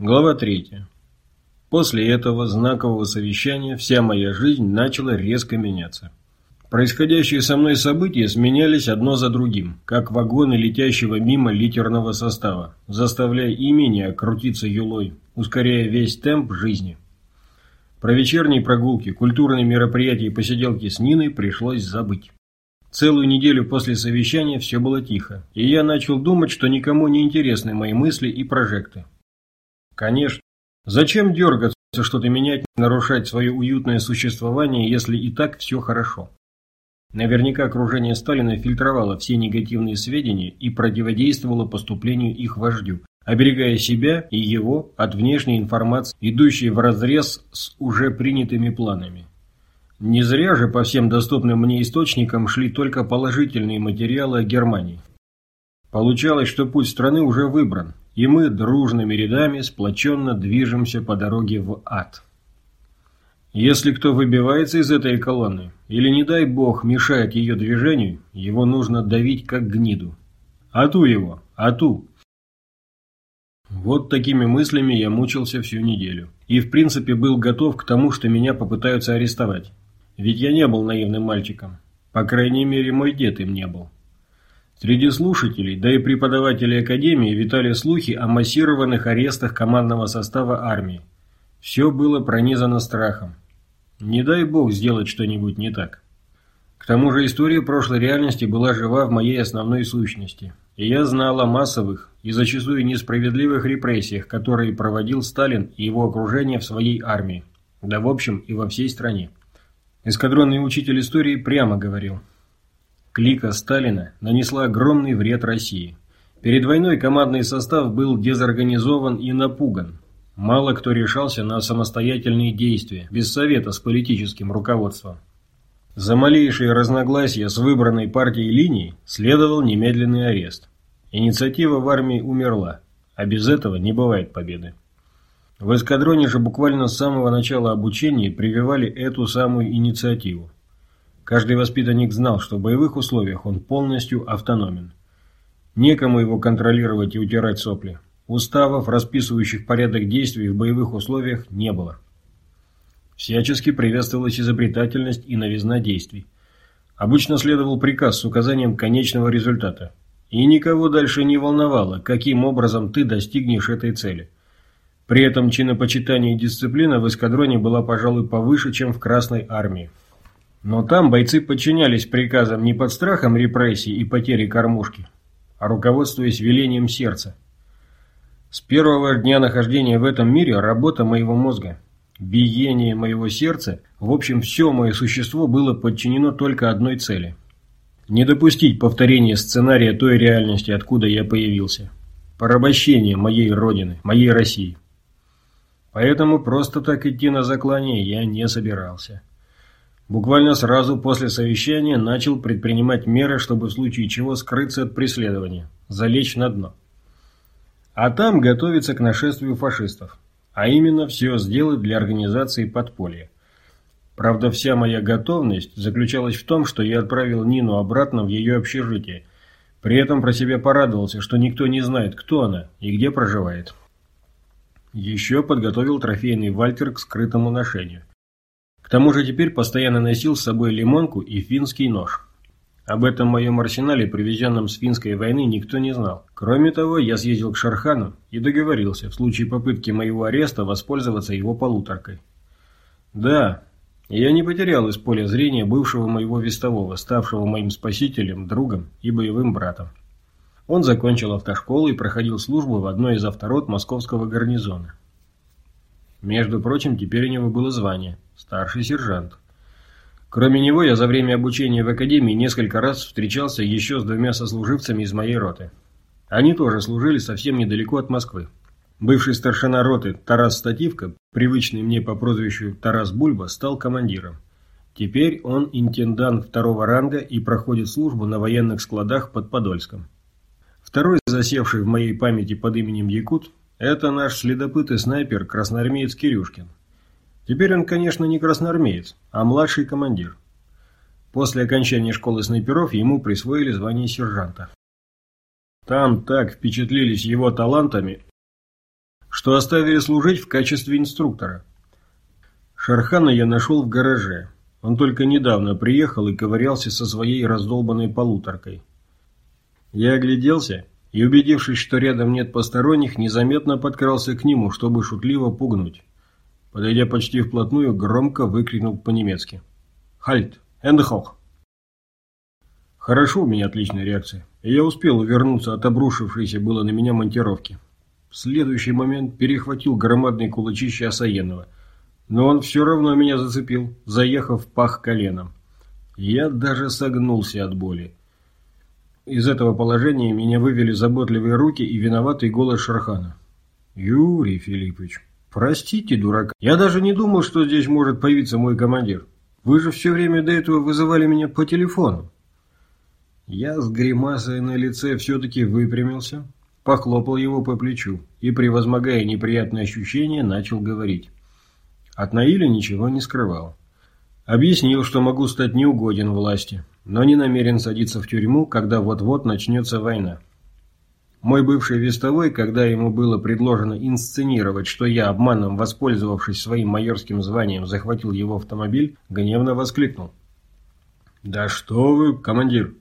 Глава 3. После этого знакового совещания вся моя жизнь начала резко меняться. Происходящие со мной события сменялись одно за другим, как вагоны летящего мимо литерного состава, заставляя и меня крутиться юлой, ускоряя весь темп жизни. Про вечерние прогулки, культурные мероприятия и посиделки с Ниной пришлось забыть. Целую неделю после совещания все было тихо, и я начал думать, что никому не интересны мои мысли и прожекты. Конечно. Зачем дергаться, что-то менять, нарушать свое уютное существование, если и так все хорошо? Наверняка окружение Сталина фильтровало все негативные сведения и противодействовало поступлению их вождю, оберегая себя и его от внешней информации, идущей вразрез с уже принятыми планами. Не зря же по всем доступным мне источникам шли только положительные материалы о Германии. Получалось, что путь страны уже выбран, и мы дружными рядами сплоченно движемся по дороге в ад. Если кто выбивается из этой колонны, или, не дай бог, мешает ее движению, его нужно давить как гниду. Ату его, ату. Вот такими мыслями я мучился всю неделю. И в принципе был готов к тому, что меня попытаются арестовать. Ведь я не был наивным мальчиком. По крайней мере, мой дед им не был. Среди слушателей, да и преподавателей Академии витали слухи о массированных арестах командного состава армии. Все было пронизано страхом. Не дай бог сделать что-нибудь не так. К тому же история прошлой реальности была жива в моей основной сущности. И я знал о массовых и зачастую несправедливых репрессиях, которые проводил Сталин и его окружение в своей армии. Да в общем и во всей стране. Эскадронный учитель истории прямо говорил – Клика Сталина нанесла огромный вред России. Перед войной командный состав был дезорганизован и напуган. Мало кто решался на самостоятельные действия, без совета с политическим руководством. За малейшие разногласия с выбранной партией линией следовал немедленный арест. Инициатива в армии умерла, а без этого не бывает победы. В эскадроне же буквально с самого начала обучения прививали эту самую инициативу. Каждый воспитанник знал, что в боевых условиях он полностью автономен. Некому его контролировать и утирать сопли. Уставов, расписывающих порядок действий в боевых условиях, не было. Всячески приветствовалась изобретательность и новизна действий. Обычно следовал приказ с указанием конечного результата. И никого дальше не волновало, каким образом ты достигнешь этой цели. При этом чинопочитание и дисциплина в эскадроне была, пожалуй, повыше, чем в Красной армии. Но там бойцы подчинялись приказам не под страхом репрессий и потери кормушки, а руководствуясь велением сердца. С первого дня нахождения в этом мире работа моего мозга, биение моего сердца, в общем, все мое существо было подчинено только одной цели – не допустить повторения сценария той реальности, откуда я появился. Порабощение моей родины, моей России. Поэтому просто так идти на заклание я не собирался. Буквально сразу после совещания начал предпринимать меры, чтобы в случае чего скрыться от преследования, залечь на дно. А там готовиться к нашествию фашистов, а именно все сделать для организации подполья. Правда, вся моя готовность заключалась в том, что я отправил Нину обратно в ее общежитие, при этом про себя порадовался, что никто не знает, кто она и где проживает. Еще подготовил трофейный вальтер к скрытому ношению. К тому же теперь постоянно носил с собой лимонку и финский нож. Об этом моем арсенале, привезенном с финской войны, никто не знал. Кроме того, я съездил к Шархану и договорился в случае попытки моего ареста воспользоваться его полуторкой. Да, я не потерял из поля зрения бывшего моего вестового, ставшего моим спасителем, другом и боевым братом. Он закончил автошколу и проходил службу в одной из авторот московского гарнизона. Между прочим, теперь у него было звание – старший сержант. Кроме него, я за время обучения в академии несколько раз встречался еще с двумя сослуживцами из моей роты. Они тоже служили совсем недалеко от Москвы. Бывший старшина роты Тарас Стативко, привычный мне по прозвищу Тарас Бульба, стал командиром. Теперь он интендант второго ранга и проходит службу на военных складах под Подольском. Второй, засевший в моей памяти под именем Якут, это наш следопыт и снайпер красноармеец Кирюшкин. Теперь он, конечно, не красноармеец, а младший командир. После окончания школы снайперов ему присвоили звание сержанта. Там так впечатлились его талантами, что оставили служить в качестве инструктора. Шархана я нашел в гараже. Он только недавно приехал и ковырялся со своей раздолбанной полуторкой. Я огляделся и, убедившись, что рядом нет посторонних, незаметно подкрался к нему, чтобы шутливо пугнуть. Подойдя почти вплотную, громко выкрикнул по-немецки. «Хальт! Эндхох!» Хорошо, у меня отличная реакция. И я успел увернуться от обрушившейся было на меня монтировки. В следующий момент перехватил громадные кулачище Осаенова – но он все равно меня зацепил, заехав в пах коленом. Я даже согнулся от боли. Из этого положения меня вывели заботливые руки и виноватый голос Шархана. «Юрий Филиппович, простите, дурак. Я даже не думал, что здесь может появиться мой командир. Вы же все время до этого вызывали меня по телефону». Я с гримасой на лице все-таки выпрямился, похлопал его по плечу и, превозмогая неприятные ощущения, начал говорить. От Наиля ничего не скрывал. Объяснил, что могу стать неугоден власти, но не намерен садиться в тюрьму, когда вот-вот начнется война. Мой бывший вестовой, когда ему было предложено инсценировать, что я, обманом воспользовавшись своим майорским званием, захватил его автомобиль, гневно воскликнул. «Да что вы, командир!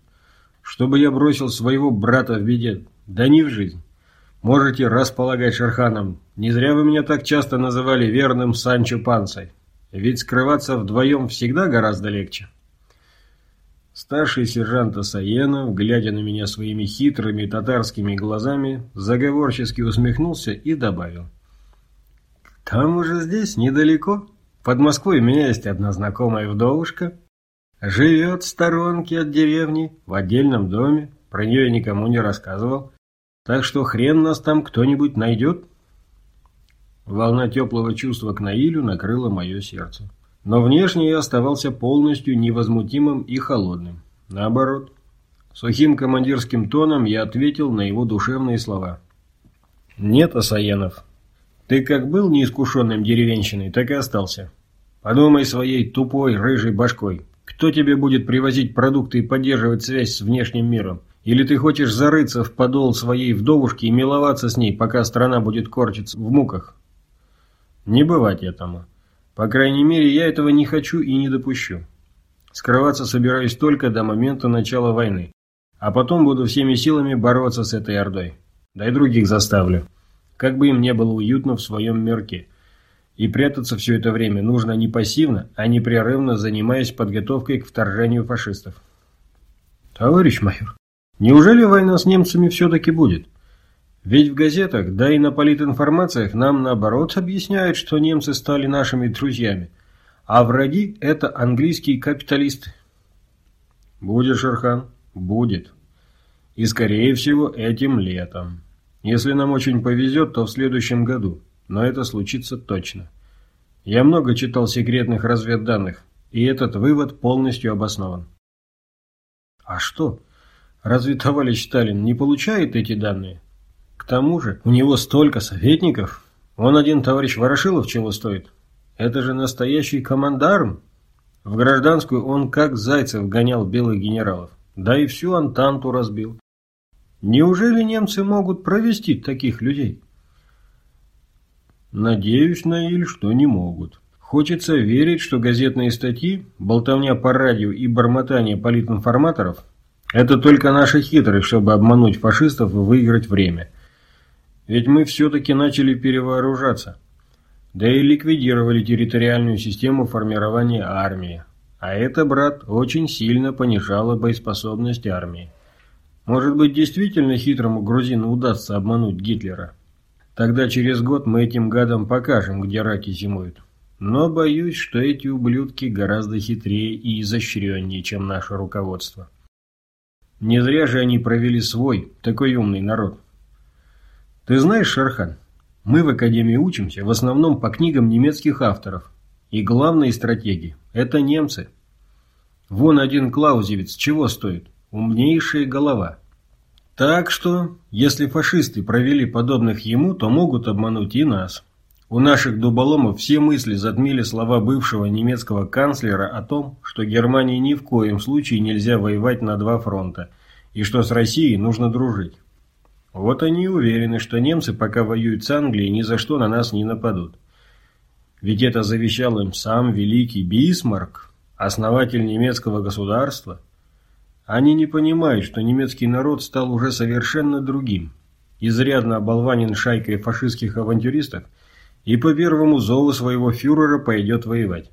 Чтобы я бросил своего брата в беде, да не в жизнь!» Можете располагать Шерханом. Не зря вы меня так часто называли верным Санчо Пансой. Ведь скрываться вдвоем всегда гораздо легче. Старший сержант Асаенов, глядя на меня своими хитрыми татарскими глазами, заговорчески усмехнулся и добавил. «Там уже здесь, недалеко. Под Москвой у меня есть одна знакомая вдовушка. Живет в сторонке от деревни, в отдельном доме. Про нее я никому не рассказывал. Так что хрен нас там кто-нибудь найдет. Волна теплого чувства к Наилю накрыла мое сердце. Но внешне я оставался полностью невозмутимым и холодным. Наоборот. Сухим командирским тоном я ответил на его душевные слова. «Нет, Асаенов, ты как был неискушенным деревенщиной, так и остался. Подумай своей тупой рыжей башкой. Кто тебе будет привозить продукты и поддерживать связь с внешним миром? Или ты хочешь зарыться в подол своей вдовушки и миловаться с ней, пока страна будет корчиться в муках? Не бывать этому. По крайней мере, я этого не хочу и не допущу. Скрываться собираюсь только до момента начала войны. А потом буду всеми силами бороться с этой ордой. Да и других заставлю. Как бы им не было уютно в своем мирке. И прятаться все это время нужно не пассивно, а непрерывно занимаясь подготовкой к вторжению фашистов. Товарищ майор, Неужели война с немцами все-таки будет? Ведь в газетах, да и на политинформациях нам наоборот объясняют, что немцы стали нашими друзьями, а враги – это английские капиталисты. Будет, Шерхан, будет. И скорее всего этим летом. Если нам очень повезет, то в следующем году, но это случится точно. Я много читал секретных разведданных, и этот вывод полностью обоснован. А что? Разве товарищ Сталин не получает эти данные? Тому же, у него столько советников. Он один товарищ Ворошилов чего стоит? Это же настоящий командарм. В гражданскую он как Зайцев гонял белых генералов. Да и всю Антанту разбил. Неужели немцы могут провести таких людей? Надеюсь, Наиль, что не могут. Хочется верить, что газетные статьи, болтовня по радио и бормотание политинформаторов это только наша хитрость, чтобы обмануть фашистов и выиграть время. Ведь мы все-таки начали перевооружаться. Да и ликвидировали территориальную систему формирования армии. А это, брат, очень сильно понижало боеспособность армии. Может быть, действительно хитрому грузину удастся обмануть Гитлера. Тогда через год мы этим гадам покажем, где раки зимуют. Но боюсь, что эти ублюдки гораздо хитрее и изощреннее, чем наше руководство. Не зря же они провели свой, такой умный народ. Ты знаешь, Шархан, мы в Академии учимся в основном по книгам немецких авторов. И главные стратеги – это немцы. Вон один Клаузевиц чего стоит? Умнейшая голова. Так что, если фашисты провели подобных ему, то могут обмануть и нас. У наших дуболомов все мысли затмили слова бывшего немецкого канцлера о том, что Германии ни в коем случае нельзя воевать на два фронта, и что с Россией нужно дружить. Вот они и уверены, что немцы, пока воюют с Англией, ни за что на нас не нападут. Ведь это завещал им сам великий Бисмарк, основатель немецкого государства. Они не понимают, что немецкий народ стал уже совершенно другим, изрядно оболванен шайкой фашистских авантюристов и по первому зову своего фюрера пойдет воевать.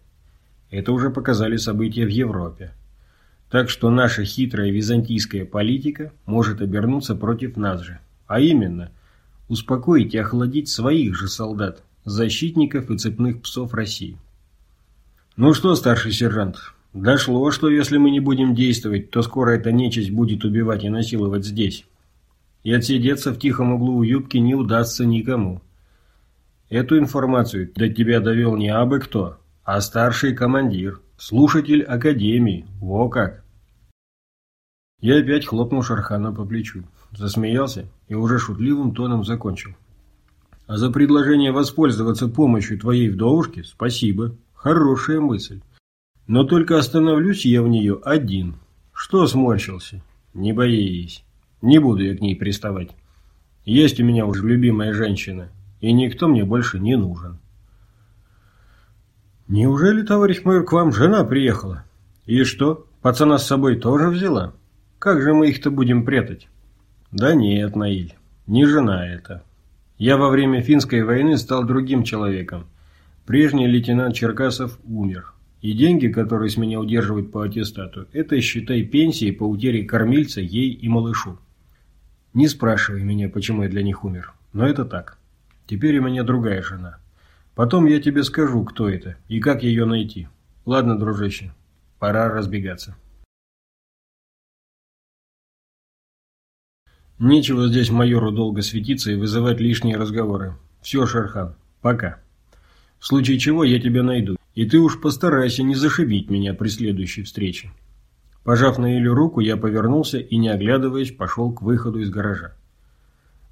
Это уже показали события в Европе. Так что наша хитрая византийская политика может обернуться против нас же. А именно, успокоить и охладить своих же солдат, защитников и цепных псов России. Ну что, старший сержант, дошло, что если мы не будем действовать, то скоро эта нечисть будет убивать и насиловать здесь. И отсидеться в тихом углу у юбки не удастся никому. Эту информацию до тебя довел не абы кто, а старший командир, слушатель Академии. Во как! Я опять хлопнул Шархана по плечу, засмеялся и уже шутливым тоном закончил. А за предложение воспользоваться помощью твоей вдовушки спасибо. Хорошая мысль. Но только остановлюсь я в нее один. Что сморщился? Не боись. Не буду я к ней приставать. Есть у меня уже любимая женщина и никто мне больше не нужен. Неужели, товарищ майор, к вам жена приехала? И что, пацана с собой тоже взяла? Как же мы их-то будем прятать? Да нет, Наиль, не жена это. Я во время финской войны стал другим человеком. Прежний лейтенант Черкасов умер. И деньги, которые с меня удерживают по аттестату, это, считай, пенсии по утере кормильца ей и малышу. Не спрашивай меня, почему я для них умер, но это так. Теперь у меня другая жена. Потом я тебе скажу, кто это и как ее найти. Ладно, дружище, пора разбегаться. Нечего здесь майору долго светиться и вызывать лишние разговоры. Все, Шерхан, пока. В случае чего я тебя найду, и ты уж постарайся не зашибить меня при следующей встрече. Пожав на Илю руку, я повернулся и, не оглядываясь, пошел к выходу из гаража.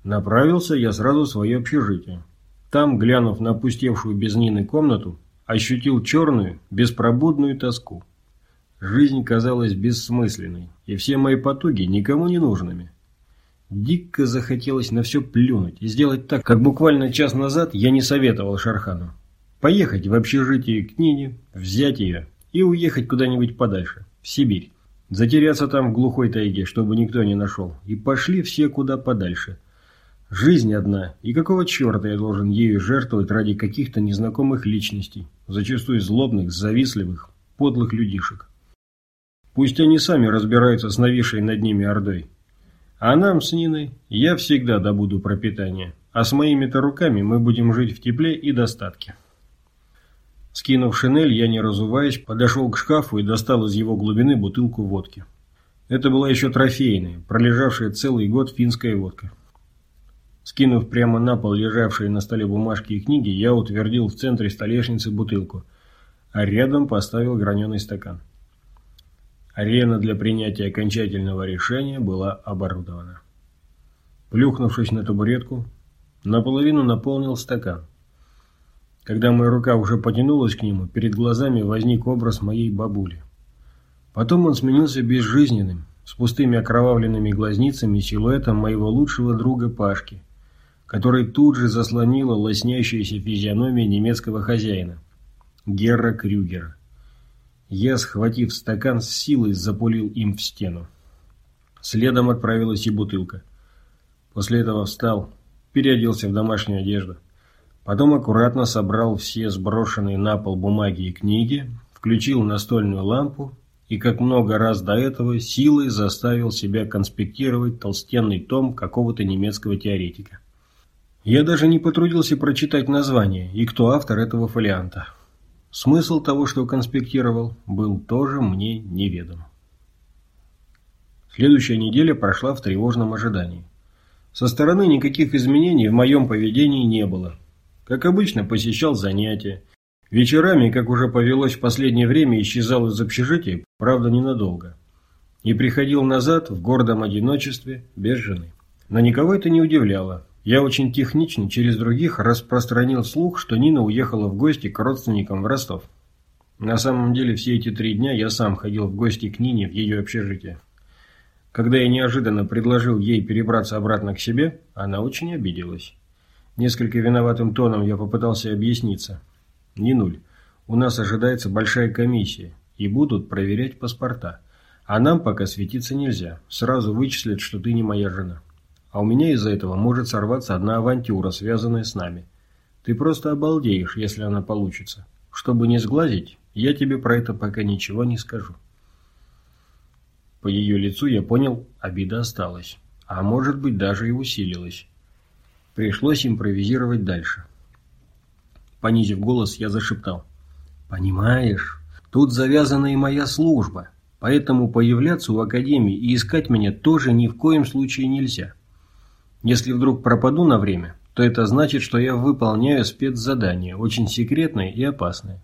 Направился я сразу в свое общежитие. Там, глянув на опустевшую без Нины комнату, ощутил черную, беспробудную тоску. Жизнь казалась бессмысленной, и все мои потуги никому не нужными. Дико захотелось на все плюнуть и сделать так, как буквально час назад я не советовал Шархану. Поехать в общежитие к Нине, взять ее и уехать куда-нибудь подальше, в Сибирь. Затеряться там в глухой тайге, чтобы никто не нашел. И пошли все куда подальше – Жизнь одна, и какого черта я должен ею жертвовать ради каких-то незнакомых личностей, зачастую злобных, завистливых, подлых людишек. Пусть они сами разбираются с нависшей над ними ордой. А нам с Ниной я всегда добуду пропитание, а с моими-то руками мы будем жить в тепле и достатке. Скинув шинель, я не разуваясь, подошел к шкафу и достал из его глубины бутылку водки. Это была еще трофейная, пролежавшая целый год финская водка. Скинув прямо на пол лежавшие на столе бумажки и книги, я утвердил в центре столешницы бутылку, а рядом поставил граненый стакан. Арена для принятия окончательного решения была оборудована. Плюхнувшись на табуретку, наполовину наполнил стакан. Когда моя рука уже потянулась к нему, перед глазами возник образ моей бабули. Потом он сменился безжизненным, с пустыми окровавленными глазницами силуэтом моего лучшего друга Пашки – который тут же заслонила лоснящаяся физиономия немецкого хозяина, Герра Крюгера. Я, схватив стакан, с силой запулил им в стену. Следом отправилась и бутылка. После этого встал, переоделся в домашнюю одежду. Потом аккуратно собрал все сброшенные на пол бумаги и книги, включил настольную лампу и, как много раз до этого, силой заставил себя конспектировать толстенный том какого-то немецкого теоретика. Я даже не потрудился прочитать название и кто автор этого фолианта. Смысл того, что конспектировал, был тоже мне неведом. Следующая неделя прошла в тревожном ожидании. Со стороны никаких изменений в моем поведении не было. Как обычно, посещал занятия. Вечерами, как уже повелось в последнее время, исчезал из общежития, правда ненадолго. И приходил назад в гордом одиночестве, без жены. Но никого это не удивляло. Я очень технично через других распространил слух, что Нина уехала в гости к родственникам в Ростов. На самом деле все эти три дня я сам ходил в гости к Нине в ее общежитие. Когда я неожиданно предложил ей перебраться обратно к себе, она очень обиделась. Несколько виноватым тоном я попытался объясниться. «Не нуль. У нас ожидается большая комиссия, и будут проверять паспорта. А нам пока светиться нельзя. Сразу вычислят, что ты не моя жена. А у меня из-за этого может сорваться одна авантюра, связанная с нами. Ты просто обалдеешь, если она получится. Чтобы не сглазить, я тебе про это пока ничего не скажу». По ее лицу я понял, обида осталась. А может быть, даже и усилилась. Пришлось импровизировать дальше. Понизив голос, я зашептал. «Понимаешь, тут завязана и моя служба, поэтому появляться у Академии и искать меня тоже ни в коем случае нельзя. Если вдруг пропаду на время, то это значит, что я выполняю спецзадание, очень секретное и опасное.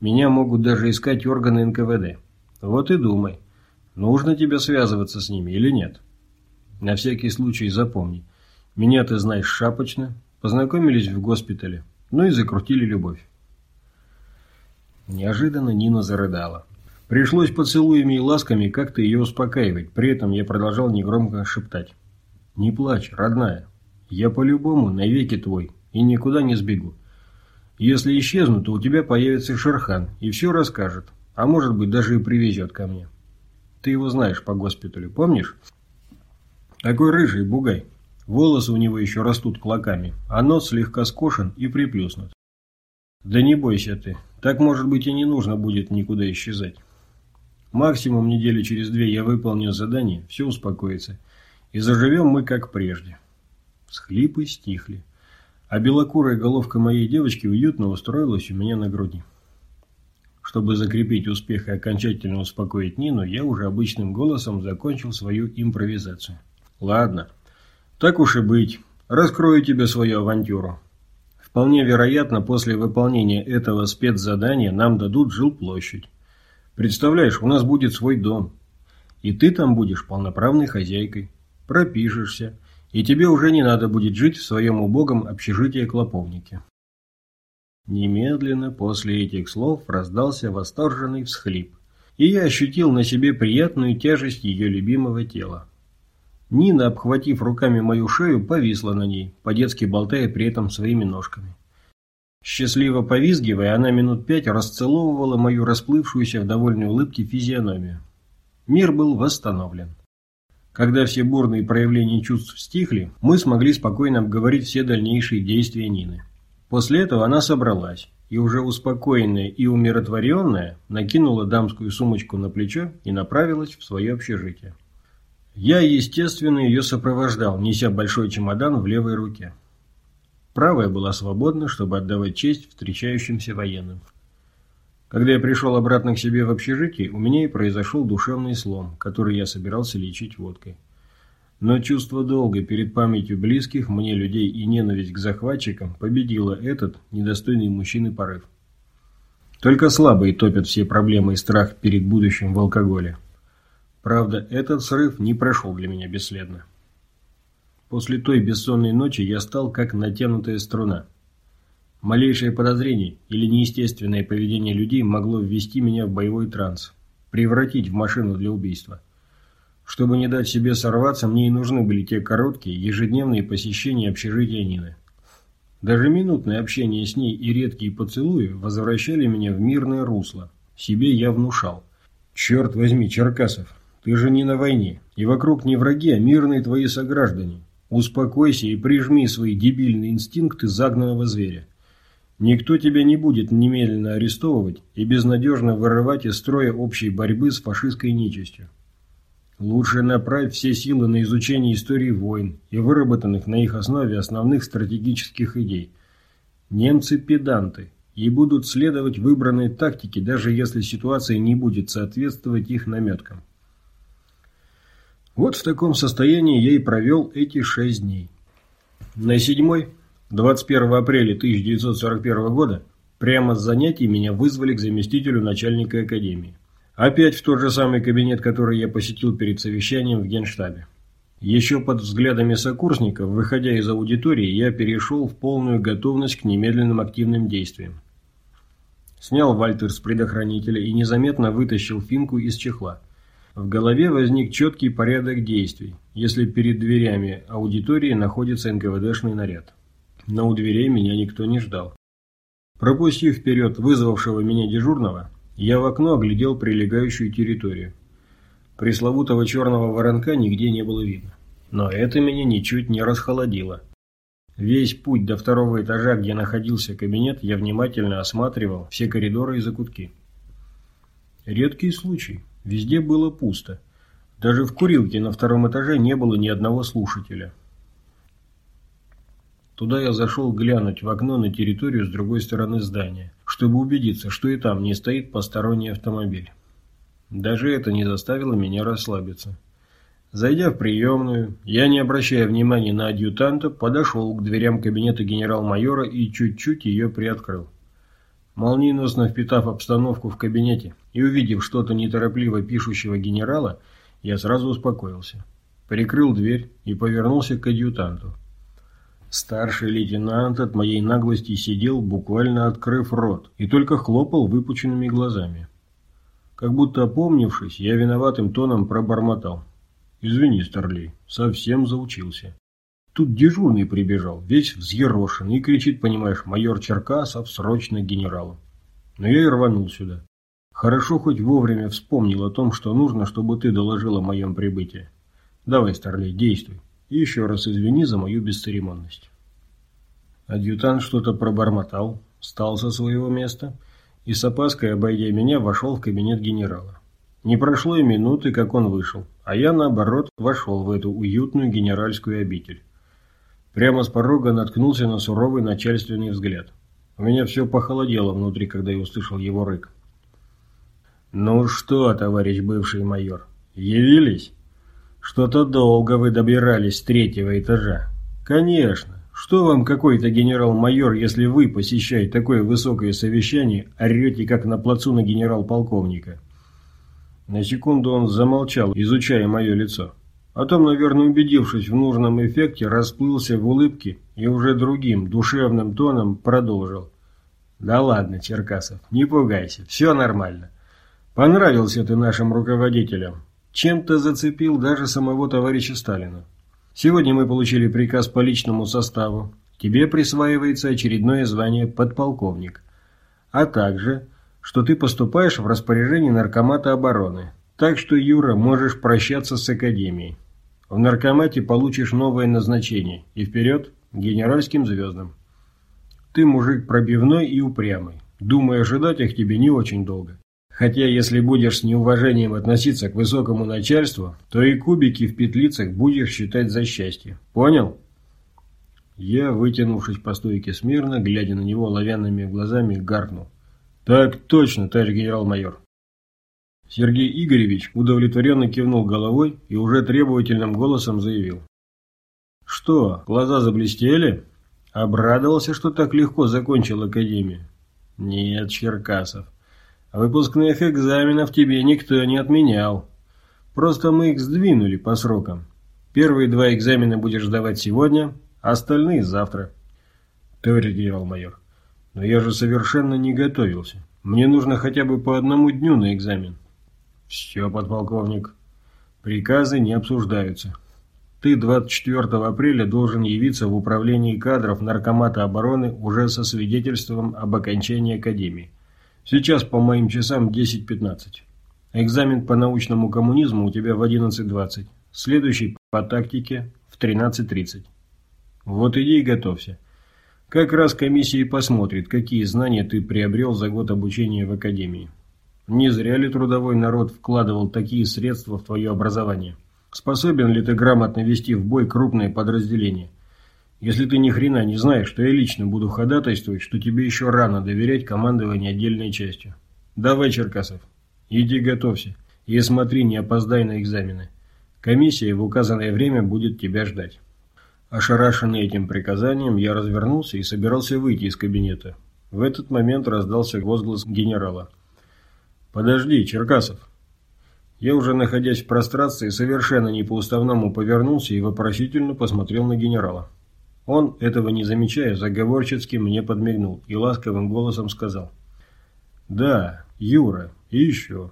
Меня могут даже искать органы НКВД. Вот и думай, нужно тебе связываться с ними или нет. На всякий случай запомни, меня ты знаешь шапочно, познакомились в госпитале, ну и закрутили любовь. Неожиданно Нина зарыдала. Пришлось поцелуями и ласками как-то ее успокаивать, при этом я продолжал негромко шептать. «Не плачь, родная, я по-любому навеки твой и никуда не сбегу. Если исчезну, то у тебя появится Шерхан и все расскажет, а может быть даже и привезет ко мне. Ты его знаешь по госпиталю, помнишь? Такой рыжий бугай, Волосы у него еще растут клоками, а нос слегка скошен и приплюснут. Да не бойся ты, так может быть и не нужно будет никуда исчезать. Максимум недели через две я выполню задание, все успокоится, и заживем мы как прежде. Схлипы стихли, а белокурая головка моей девочки уютно устроилась у меня на груди. Чтобы закрепить успех и окончательно успокоить Нину, я уже обычным голосом закончил свою импровизацию. Ладно. Так уж и быть, раскрою тебе свою авантюру. Вполне вероятно, после выполнения этого спецзадания нам дадут жилплощадь. Представляешь, у нас будет свой дом. И ты там будешь полноправной хозяйкой. Пропишешься. И тебе уже не надо будет жить в своем убогом общежитии клоповнике. Немедленно после этих слов раздался восторженный всхлип. И я ощутил на себе приятную тяжесть ее любимого тела. Нина, обхватив руками мою шею, повисла на ней, по-детски болтая при этом своими ножками. Счастливо повизгивая, она минут пять расцеловывала мою расплывшуюся в довольной улыбке физиономию. Мир был восстановлен. Когда все бурные проявления чувств стихли, мы смогли спокойно обговорить все дальнейшие действия Нины. После этого она собралась и уже успокоенная и умиротворенная накинула дамскую сумочку на плечо и направилась в свое общежитие. Я, естественно, ее сопровождал, неся большой чемодан в левой руке. Правая была свободна, чтобы отдавать честь встречающимся военным. Когда я пришел обратно к себе в общежитие, у меня и произошел душевный слом, который я собирался лечить водкой. Но чувство долга перед памятью близких мне людей и ненависть к захватчикам победила этот недостойный мужчины порыв. Только слабые топят все проблемы и страх перед будущим в алкоголе. Правда, этот срыв не прошел для меня бесследно. После той бессонной ночи я стал как натянутая струна. Малейшее подозрение или неестественное поведение людей могло ввести меня в боевой транс, превратить в машину для убийства. Чтобы не дать себе сорваться, мне и нужны были те короткие, ежедневные посещения общежития Нины. Даже минутное общение с ней и редкие поцелуи возвращали меня в мирное русло. Себе я внушал. Черт возьми, Черкасов, ты же не на войне, и вокруг не враги, а мирные твои сограждане. Успокойся и прижми свои дебильные инстинкты загнанного зверя. Никто тебя не будет немедленно арестовывать и безнадежно вырывать из строя общей борьбы с фашистской нечистью. Лучше направь все силы на изучение истории войн и выработанных на их основе основных стратегических идей. Немцы – педанты и будут следовать выбранной тактике, даже если ситуация не будет соответствовать их наметкам. Вот в таком состоянии я и провел эти шесть дней. На седьмой, 21 апреля 1941 года, прямо с занятий меня вызвали к заместителю начальника академии. Опять в тот же самый кабинет, который я посетил перед совещанием в Генштабе. Еще под взглядами сокурсников, выходя из аудитории, я перешел в полную готовность к немедленным активным действиям. Снял Вальтер с предохранителя и незаметно вытащил финку из чехла – В голове возник четкий порядок действий, если перед дверями аудитории находится НКВДшный наряд. Но у дверей меня никто не ждал. Пропустив вперед вызвавшего меня дежурного, я в окно оглядел прилегающую территорию. Пресловутого черного воронка нигде не было видно. Но это меня ничуть не расхолодило. Весь путь до второго этажа, где находился кабинет, я внимательно осматривал все коридоры и закутки. Редкий случай. Везде было пусто. Даже в курилке на втором этаже не было ни одного слушателя. Туда я зашел глянуть в окно на территорию с другой стороны здания, чтобы убедиться, что и там не стоит посторонний автомобиль. Даже это не заставило меня расслабиться. Зайдя в приемную, я, не обращая внимания на адъютанта, подошел к дверям кабинета генерал-майора и чуть-чуть ее приоткрыл. Молниеносно впитав обстановку в кабинете и увидев что-то неторопливо пишущего генерала, я сразу успокоился. Прикрыл дверь и повернулся к адъютанту. Старший лейтенант от моей наглости сидел, буквально открыв рот, и только хлопал выпученными глазами. Как будто опомнившись, я виноватым тоном пробормотал. «Извини, Старлей, совсем заучился». Тут дежурный прибежал, весь взъерошенный, и кричит, понимаешь, майор Черкасов, срочно генералу. Но я и рванул сюда. Хорошо хоть вовремя вспомнил о том, что нужно, чтобы ты доложил о моем прибытии. Давай, Старлей, действуй. И еще раз извини за мою бесцеремонность. Адъютант что-то пробормотал, встал со своего места и с опаской, обойдя меня, вошел в кабинет генерала. Не прошло и минуты, как он вышел, а я, наоборот, вошел в эту уютную генеральскую обитель. Прямо с порога наткнулся на суровый начальственный взгляд. У меня все похолодело внутри, когда я услышал его рык. «Ну что, товарищ бывший майор, явились?» Что-то долго вы добирались с третьего этажа. Конечно. Что вам какой-то генерал-майор, если вы, посещая такое высокое совещание, орете, как на плацу на генерал-полковника? На секунду он замолчал, изучая мое лицо. Потом, наверное, убедившись в нужном эффекте, расплылся в улыбке и уже другим, душевным тоном продолжил. «Да ладно, Черкасов, не пугайся, все нормально. Понравился ты нашим руководителям чем-то зацепил даже самого товарища Сталина. Сегодня мы получили приказ по личному составу. Тебе присваивается очередное звание подполковник. А также, что ты поступаешь в распоряжение Наркомата обороны. Так что, Юра, можешь прощаться с Академией. В Наркомате получишь новое назначение. И вперед к генеральским звездам. Ты мужик пробивной и упрямый. Думаю, ожидать их тебе не очень долго. Хотя, если будешь с неуважением относиться к высокому начальству, то и кубики в петлицах будешь считать за счастье. Понял? Я, вытянувшись по стойке смирно, глядя на него ловянными глазами, гаркнул. «Так точно, товарищ генерал-майор». Сергей Игоревич удовлетворенно кивнул головой и уже требовательным голосом заявил. «Что, глаза заблестели? Обрадовался, что так легко закончил академию?» «Нет, Черкасов. Выпускных экзаменов тебе никто не отменял. Просто мы их сдвинули по срокам. Первые два экзамена будешь сдавать сегодня, а остальные завтра. Товарищ генерал-майор, но я же совершенно не готовился. Мне нужно хотя бы по одному дню на экзамен. Все, подполковник. Приказы не обсуждаются. Ты 24 апреля должен явиться в управлении кадров Наркомата обороны уже со свидетельством об окончании академии. Сейчас по моим часам 10.15. Экзамен по научному коммунизму у тебя в 11.20. Следующий по тактике в 13.30. Вот иди и готовься. Как раз комиссия посмотрит, какие знания ты приобрел за год обучения в академии. Не зря ли трудовой народ вкладывал такие средства в твое образование? Способен ли ты грамотно вести в бой крупные подразделения? Если ты ни хрена не знаешь, что я лично буду ходатайствовать, что тебе еще рано доверять командование отдельной частью. Давай, Черкасов, иди готовься и смотри, не опоздай на экзамены. Комиссия в указанное время будет тебя ждать. Ошарашенный этим приказанием, я развернулся и собирался выйти из кабинета. В этот момент раздался возглас генерала. «Подожди, Черкасов!» Я уже находясь в прострации, совершенно не по-уставному повернулся и вопросительно посмотрел на генерала. Он, этого не замечая, заговорчески мне подмигнул и ласковым голосом сказал. «Да, Юра, и еще.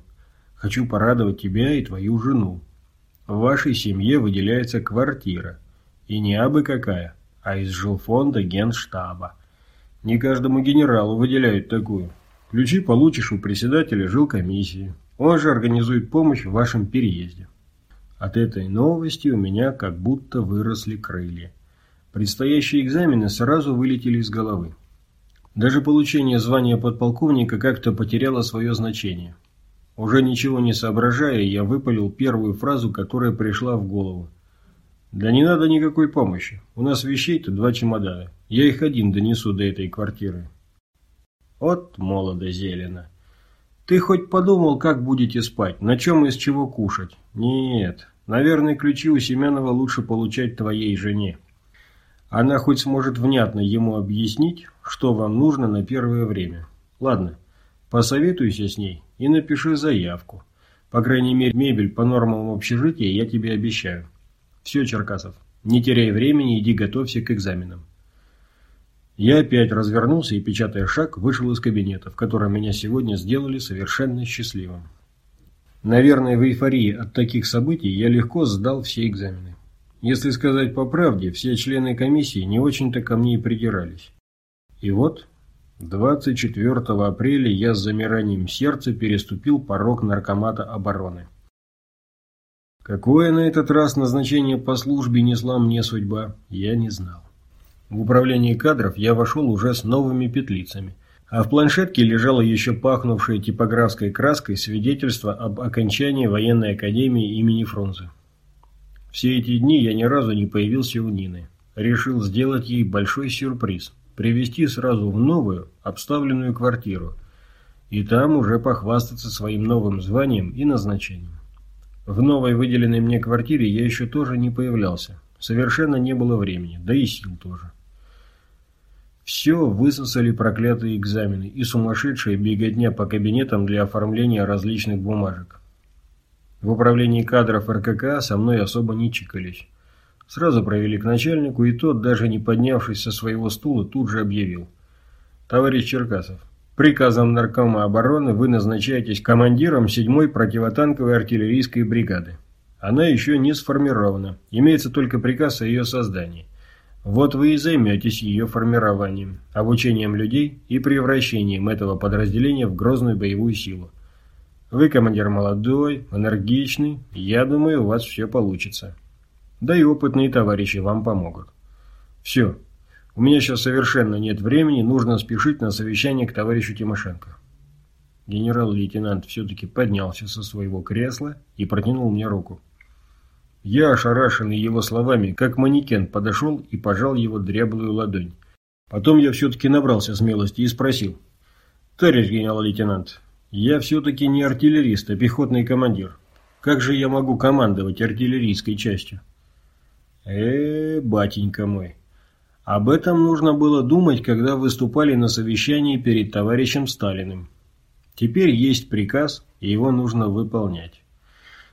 Хочу порадовать тебя и твою жену. В вашей семье выделяется квартира. И не абы какая, а из жилфонда генштаба. Не каждому генералу выделяют такую. Ключи получишь у председателя жилкомиссии. Он же организует помощь в вашем переезде. От этой новости у меня как будто выросли крылья. Предстоящие экзамены сразу вылетели из головы. Даже получение звания подполковника как-то потеряло свое значение. Уже ничего не соображая, я выпалил первую фразу, которая пришла в голову. «Да не надо никакой помощи. У нас вещей-то два чемодана. Я их один донесу до этой квартиры». От молодо зелено. Ты хоть подумал, как будете спать, на чем из чего кушать? Нет, наверное, ключи у Семенова лучше получать твоей жене. Она хоть сможет внятно ему объяснить, что вам нужно на первое время. Ладно, посоветуйся с ней и напиши заявку. По крайней мере, мебель по нормам общежития я тебе обещаю. Все, Черкасов, не теряй времени, иди готовься к экзаменам. Я опять развернулся и, печатая шаг, вышел из кабинета, в котором меня сегодня сделали совершенно счастливым. Наверное, в эйфории от таких событий я легко сдал все экзамены. Если сказать по правде, все члены комиссии не очень-то ко мне и придирались. И вот, 24 апреля я с замиранием сердца переступил порог наркомата обороны. Какое на этот раз назначение по службе несла мне судьба, я не знал. В управлении кадров я вошел уже с новыми петлицами, а в планшетке лежало еще пахнувшее типографской краской свидетельство об окончании военной академии имени Фрунзе. Все эти дни я ни разу не появился у Нины. Решил сделать ей большой сюрприз. Привести сразу в новую, обставленную квартиру. И там уже похвастаться своим новым званием и назначением. В новой выделенной мне квартире я еще тоже не появлялся. Совершенно не было времени, да и сил тоже. Все высосали проклятые экзамены и сумасшедшая беготня по кабинетам для оформления различных бумажек. В управлении кадров РКК со мной особо не чикались. Сразу провели к начальнику, и тот, даже не поднявшись со своего стула, тут же объявил. «Товарищ Черкасов, приказом Наркома обороны вы назначаетесь командиром 7-й противотанковой артиллерийской бригады. Она еще не сформирована, имеется только приказ о ее создании. Вот вы и займетесь ее формированием, обучением людей и превращением этого подразделения в грозную боевую силу. Вы командир молодой, энергичный, я думаю, у вас все получится. Да и опытные товарищи вам помогут. Все. У меня сейчас совершенно нет времени, нужно спешить на совещание к товарищу Тимошенко. Генерал-лейтенант все-таки поднялся со своего кресла и протянул мне руку. Я, ошарашенный его словами, как манекен, подошел и пожал его дряблую ладонь. Потом я все-таки набрался смелости и спросил. «Товарищ генерал-лейтенант, я все-таки не артиллерист, а пехотный командир. Как же я могу командовать артиллерийской частью? Э, батенька мой. Об этом нужно было думать, когда выступали на совещании перед товарищем Сталиным. Теперь есть приказ, и его нужно выполнять.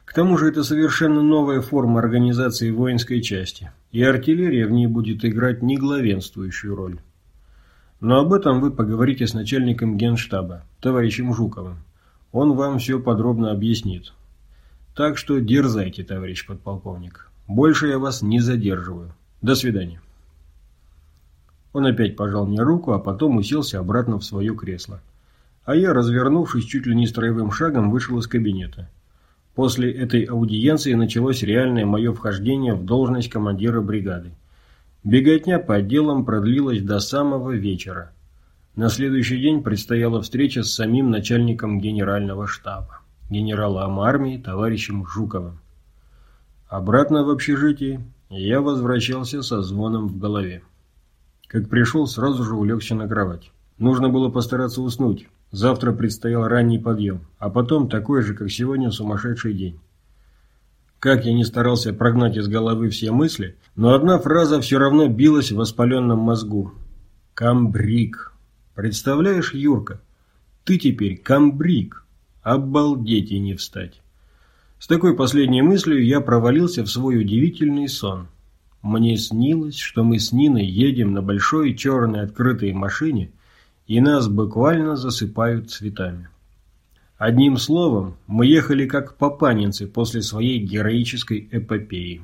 К тому же это совершенно новая форма организации воинской части, и артиллерия в ней будет играть не главенствующую роль. Но об этом вы поговорите с начальником генштаба, товарищем Жуковым. Он вам все подробно объяснит. Так что дерзайте, товарищ подполковник. Больше я вас не задерживаю. До свидания. Он опять пожал мне руку, а потом уселся обратно в свое кресло. А я, развернувшись чуть ли не строевым шагом, вышел из кабинета. После этой аудиенции началось реальное мое вхождение в должность командира бригады. Беготня по отделам продлилась до самого вечера. На следующий день предстояла встреча с самим начальником генерального штаба, генералом армии товарищем Жуковым. Обратно в общежитие я возвращался со звоном в голове. Как пришел, сразу же улегся на кровать. Нужно было постараться уснуть. Завтра предстоял ранний подъем, а потом такой же, как сегодня, сумасшедший день. Как я не старался прогнать из головы все мысли, но одна фраза все равно билась в воспаленном мозгу. «Камбрик». Представляешь, Юрка, ты теперь камбрик. Обалдеть и не встать. С такой последней мыслью я провалился в свой удивительный сон. Мне снилось, что мы с Ниной едем на большой черной открытой машине, и нас буквально засыпают цветами. Одним словом, мы ехали как попанинцы после своей героической эпопеи.